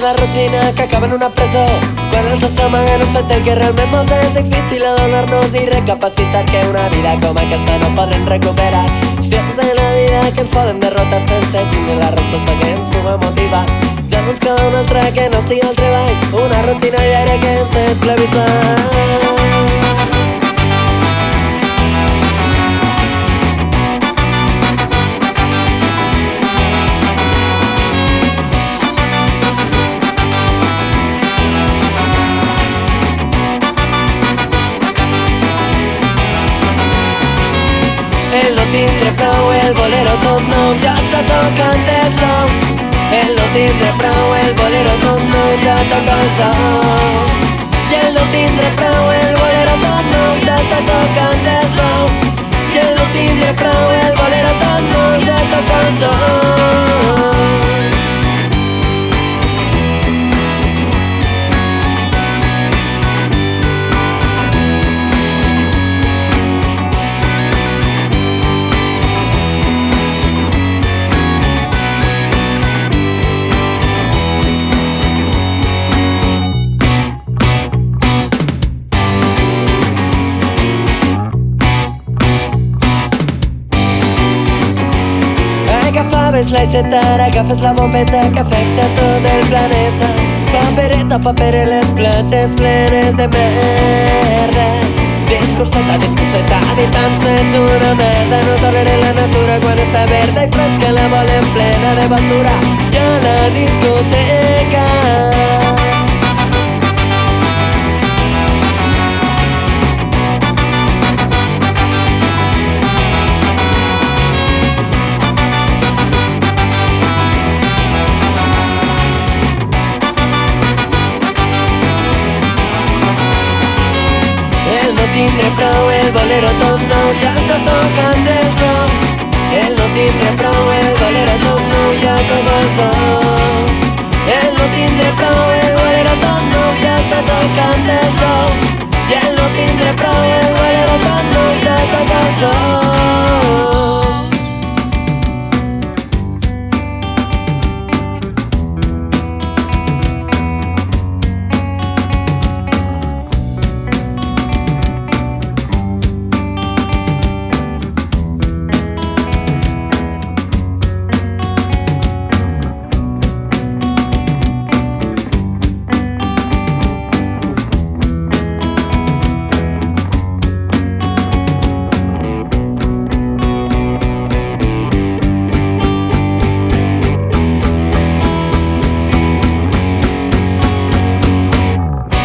de rutina que acaba en una presó Quan ens assomen en un setell que realment mos és difícil adonar-nos i recapacitar que una vida com aquesta no podrem recuperar Si és de la vida que ens poden derrotar sense tindre la resposta que ens puga motivar Ja no ens queda un altre que no sigui el treball Una rutina diària que ens té esclavitzant latín refrau, el bolero no ya está tocando el son. El latín refrau, el bolero ya no ya el y Y el latín refrau, el bolero no ya está tocando el son. Y el latín refrau, el bolero ya no ya el son. és la Z, agafes la bombeta que afecta tot todo el planeta. Papereta, les platges plenes de merda. Discurseta, discurseta, habitants ets una merda. No tornaré la natura quan està verda i fresca la volen plena de basura. Ja la discoteca timbre pro, el bolero tonto ya se tocan del son. El no timbre pro, el bolero tonto ya el son.